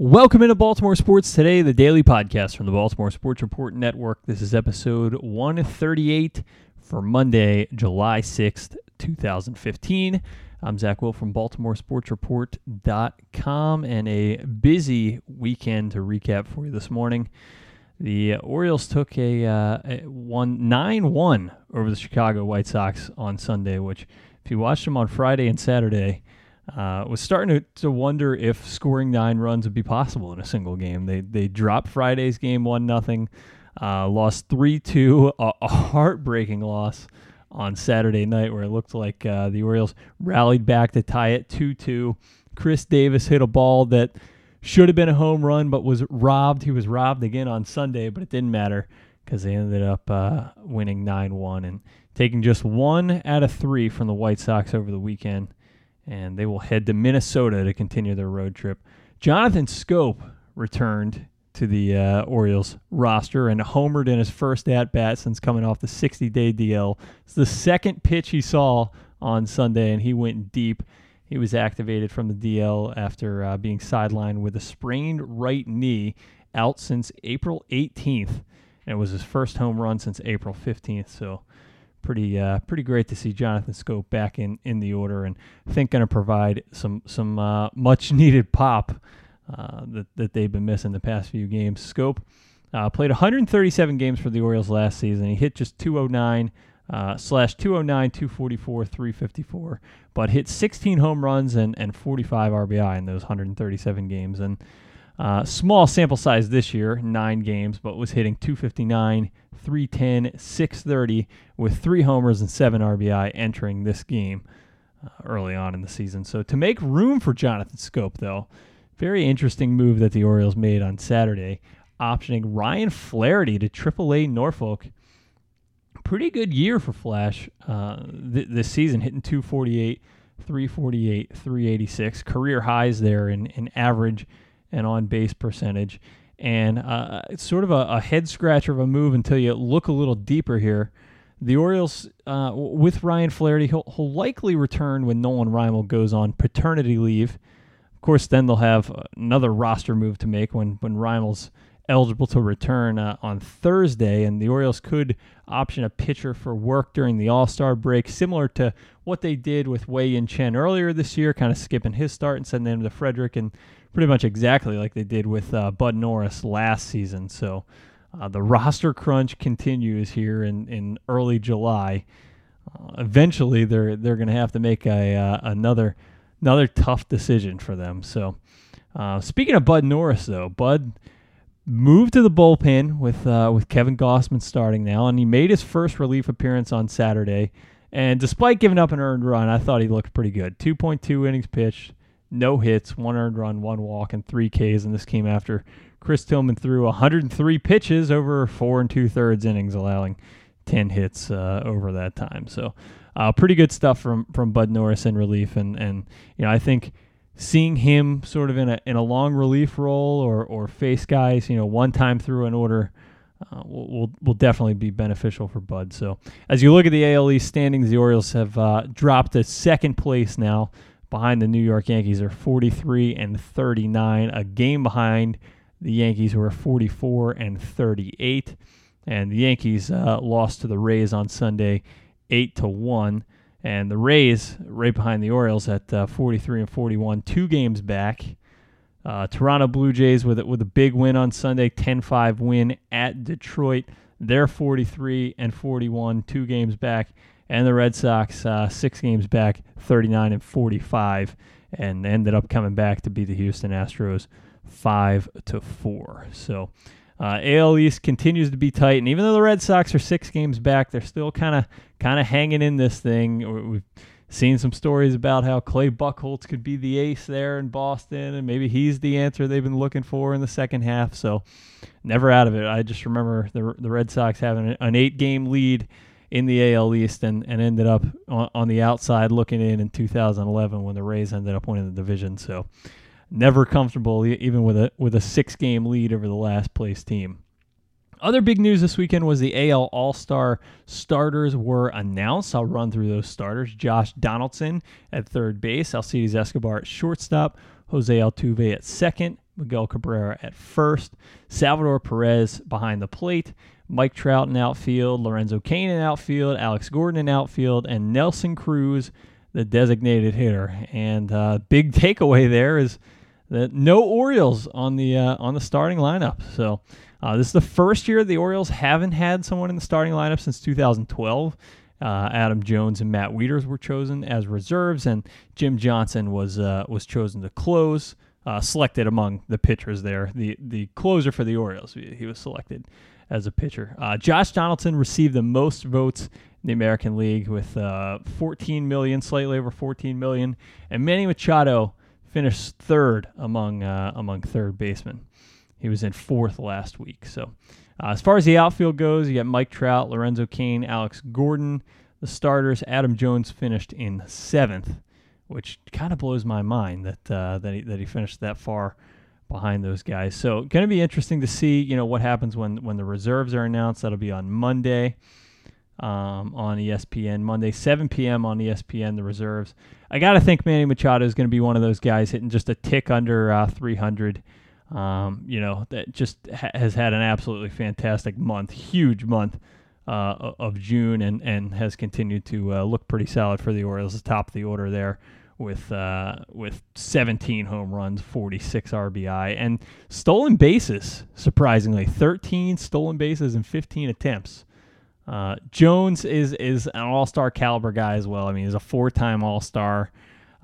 Welcome into Baltimore Sports Today, the daily podcast from the Baltimore Sports Report Network. This is episode 138 for Monday, July 6th, 2015. I'm Zach Will from BaltimoreSportsReport.com and a busy weekend to recap for you this morning. The Orioles took a, uh, a one nine one over the Chicago White Sox on Sunday, which if you watched them on Friday and Saturday, uh, was starting to, to wonder if scoring nine runs would be possible in a single game. They they dropped Friday's game one nothing, uh, lost three two, a, a, heartbreaking loss on Saturday night where it looked like uh, the Orioles rallied back to tie it two two. Chris Davis hit a ball that should have been a home run but was robbed. He was robbed again on Sunday, but it didn't matter because they ended up uh, winning nine one and taking just one out of three from the White Sox over the weekend and they will head to Minnesota to continue their road trip. Jonathan Schoop returned to the uh, Orioles roster and homered in his first at bat since coming off the 60 day DL. It's the second pitch he saw on Sunday, and he went deep. He was activated from the DL after uh, being sidelined with a sprained right knee out since April 18th. And it was his first home run since April 15th. So pretty uh, pretty great to see Jonathan Schoop back in, in the order, and I think going to provide some some uh, much needed pop uh, that that they've been missing the past few games. Schoop uh, played 137 games for the Orioles last season. He hit just 209. Uh, slash 209, 244, 354, but hit 16 home runs and, and 45 RBI in those 137 games. And uh, small sample size this year, nine games, but was hitting 259, 310, 630 with three homers and seven RBI entering this game uh, early on in the season. So to make room for Jonathan Schoop, though, very interesting move that the Orioles made on Saturday, optioning Ryan Flaherty to AAA Norfolk. Pretty good year for Flash uh, th- this season, hitting 248, 348, 386, career highs there in, in average and on base percentage. And uh, it's sort of a, a, head scratcher of a move until you look a little deeper here. The Orioles, uh, with Ryan Flaherty, he'll, he'll, likely return when Nolan Reimold goes on paternity leave. Of course, then they'll have another roster move to make when, when Reimold's eligible to return uh, on Thursday, and the Orioles could option a pitcher for work during the All Star break, similar to what they did with Wei Yin Chen earlier this year, kind of skipping his start and sending him to Frederick and pretty much exactly like they did with uh, Bud Norris last season. So uh, the roster crunch continues here in, in early July. Uh, eventually, they're they're going to have to make a uh, another another tough decision for them. So uh, speaking of Bud Norris, though, Bud moved to the bullpen with uh, with Kevin Gausman starting now, and he made his first relief appearance on Saturday. And despite giving up an earned run, I thought he looked pretty good. 2.2 innings pitched, no hits, one earned run, one walk, and three Ks. And this came after Chris Tillman threw 103 pitches over four and two thirds innings, allowing 10 hits uh, over that time. So, uh, pretty good stuff from from Bud Norris in relief, and and you know I think seeing him sort of in a in a long relief role or or face guys, you know, one time through an order. Uh, will, will will definitely be beneficial for Bud. So as you look at the AL East standings, the Orioles have uh, dropped to second place now behind the New York Yankees are 43 and 39, a game behind the Yankees who are 44 and 38. And the Yankees uh, lost to the Rays on Sunday, eight to one. And the Rays right behind the Orioles at uh, 43 and 41, two games back. Uh, Toronto Blue Jays with with a big win on Sunday, 10-5 win at Detroit. They're 43 and 41, two games back and the Red Sox uh, six games back, 39 and 45, and ended up coming back to beat the Houston Astros five to four. So. Uh, AL East continues to be tight, and even though the Red Sox are six games back, they're still kind of kind of hanging in this thing. We've seen some stories about how Clay Buchholz could be the ace there in Boston, and maybe he's the answer they've been looking for in the second half. So, never out of it. I just remember the the Red Sox having an eight game lead in the AL East and, and ended up on, on the outside looking in in 2011 when the Rays ended up winning the division. So never comfortable even with a with a six game lead over the last place team. Other big news this weekend was the AL All Star starters were announced. I'll run through those starters. Josh Donaldson at third base, Alcides Escobar at shortstop, Jose Altuve at second, Miguel Cabrera at first, Salvador Perez behind the plate, Mike Trout in outfield, Lorenzo Cain in outfield, Alex Gordon in outfield, and Nelson Cruz, the designated hitter. And uh, big takeaway there is that no Orioles on the uh, on the starting lineup. So uh, this is the first year the Orioles haven't had someone in the starting lineup since 2012. Uh, Adam Jones and Matt Wieters were chosen as reserves, and Jim Johnson was uh, was chosen to close, uh, selected among the pitchers there. The the closer for the Orioles, he was selected as a pitcher. Uh, Josh Donaldson received the most votes in the American League with uh, 14 million, slightly over 14 million, and Manny Machado finished third among uh, among third basemen. He was in fourth last week, so. Uh, as far as the outfield goes, you got Mike Trout, Lorenzo Cain, Alex Gordon. The starters, Adam Jones finished in seventh, which kind of blows my mind that uh, that he, that he finished that far behind those guys. So, going to be interesting to see, you know, what happens when when the reserves are announced. That'll be on Monday um, on ESPN. Monday, 7 p.m. on ESPN. The reserves. I got to think Manny Machado is going to be one of those guys hitting just a tick under uh, 300 um, you know, that just ha- has had an absolutely fantastic month, huge month uh, of June, and, and has continued to uh, look pretty solid for the Orioles, the top of the order there with uh, with 17 home runs, 46 RBI, and stolen bases. Surprisingly, 13 stolen bases in 15 attempts. Uh, Jones is is an All Star caliber guy as well. I mean, he's a four time All Star.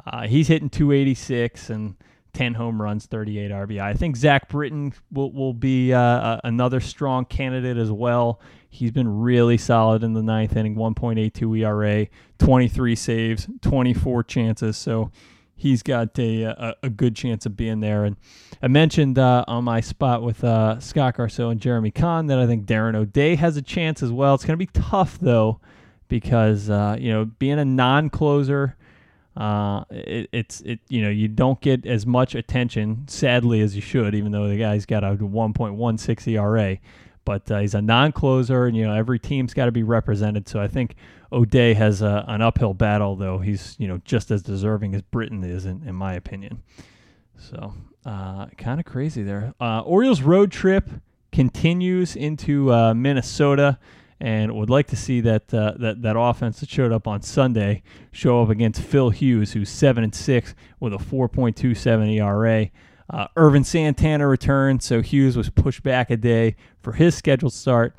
Uh, he's hitting 286 and 10 home runs, 38 RBI. I think Zach Britton will, will be uh, another strong candidate as well. He's been really solid in the ninth inning, 1.82 ERA, 23 saves, 24 chances. So he's got a, a, a good chance of being there. And I mentioned uh, on my spot with uh, Scott Garceau and Jeremy Conn that I think Darren O'Day has a chance as well. It's going to be tough, though, because, uh, you know, being a non closer – uh, it, it's it you know you don't get as much attention sadly as you should, even though the guy's got a 1.16 ERA. But uh, he's a non-closer, and you know every team's got to be represented. So I think O'Day has a, an uphill battle, though he's you know just as deserving as Britton is, in, in my opinion. So uh, kind of crazy there. Uh, Orioles road trip continues into uh, Minnesota and would like to see that uh, that that offense that showed up on Sunday show up against Phil Hughes, who's seven and six with a 4.27 ERA. Uh, Ervin Santana returned, so Hughes was pushed back a day for his scheduled start,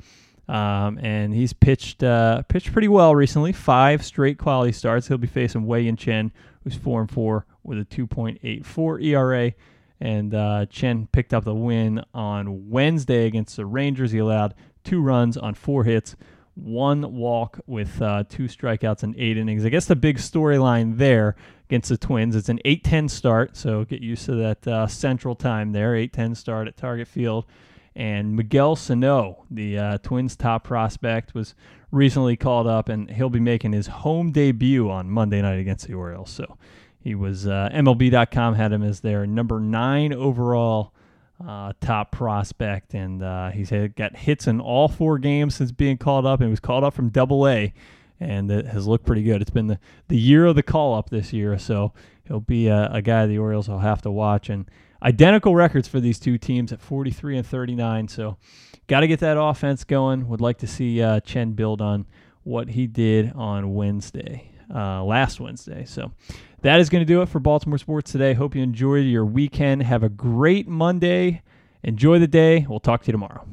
um, and he's pitched uh, pitched pretty well recently. Five straight quality starts. He'll be facing Wei-Yin Chen, who's four and four with a 2.84 ERA. And uh, Chen picked up the win on Wednesday against the Rangers. He allowed two runs on four hits, one walk with uh, two strikeouts and eight innings. I guess the big storyline there against the Twins, it's an 8-10 start, so get used to that uh, central time there, 8-10 start at Target Field. And Miguel Sano, the uh, Twins' top prospect, was recently called up, and he'll be making his home debut on Monday night against the Orioles. So he was uh, MLB.com had him as their number nine overall uh, top prospect, and uh, he's had, got hits in all four games since being called up, and he was called up from Double A, and it has looked pretty good. It's been the, the year of the call up this year, so he'll be a, a guy the Orioles will have to watch. And identical records for these two teams at 43 and 39, so got to get that offense going. Would like to see uh, Chen build on what he did on Wednesday, uh, last Wednesday. So that is going to do it for Baltimore Sports today. Hope you enjoyed your weekend. Have a great Monday. Enjoy the day. We'll talk to you tomorrow.